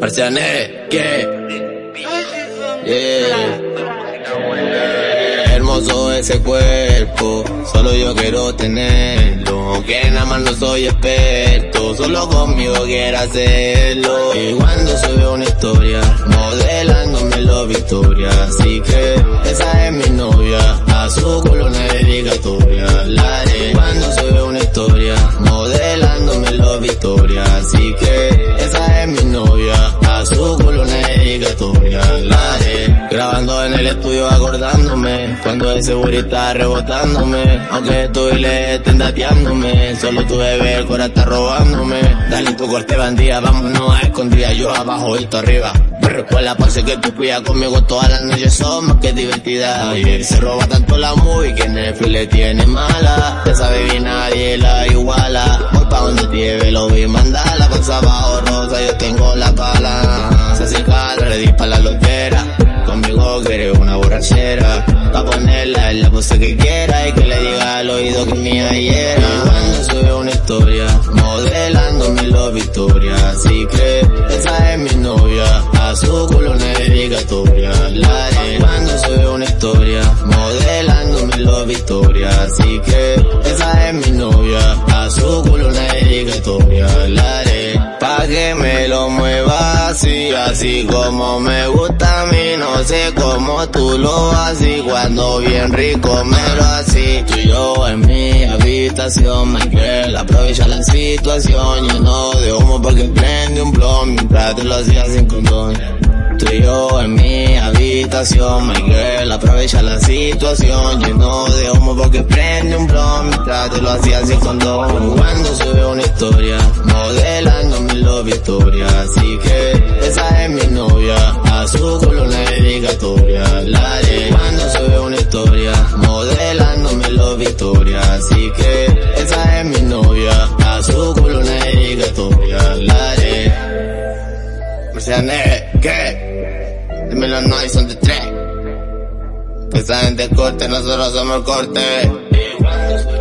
Marciané, ¿qué? Yeah. Hermoso ese cuerpo, solo yo quiero tenerlo. Que nada más no soy experto, solo conmigo quiero hacerlo. Y cuando sube una historia, modelándome la victoria. Así que esa es mi novia, a su culo una dedicatoria. La haré cuando sube una historia, modelándome la victoria. Así que grabando en el estudio acordándome. Cuando ese booty rebotándome, aunque estoy le estén dateándome. Solo tu bebé, el corazón está robándome. Dale tu corte bandida, vámonos a escondida. Yo abajo y tú arriba. Con la pose que tú cuidas conmigo todas las noches son más que divertida. Oye, se roba tanto la movie que Netflix le tiene mala. Esa baby nadie la iguala. Voy pa' donde te lleve, lo vi mandala. Panza abajo rosa, yo tengo la pala. La una la. Cuando sube una historia, modelándome la victoria. Así que esa es mi novia, a su culo una dedicatoria. La haré cuando sube una historia, modelándome la victoria. Así que esa es mi novia, a su culo una dedicatoria. La así, como me gusta a mí. No sé cómo tú lo haces cuando bien rico me lo así. Tú y yo en mi habitación, my girl, aprovecha la situación. Lleno de humo porque prende un blon mientras te lo hacía sin condón. Tú y yo en mi habitación, my girl, aprovecha la situación. Lleno de humo porque prende un blon mientras te lo hacía sin condón. Cuando sube una historia, modelándome la victoria. Así que haré cuando sube una historia, modelándome la victoria. Así que esa es mi novia, a su culo una dedicatoria. La haré. Mercedes, ¿qué? Dime los no son de tres. Que saben de corte, nosotros somos el corte. Y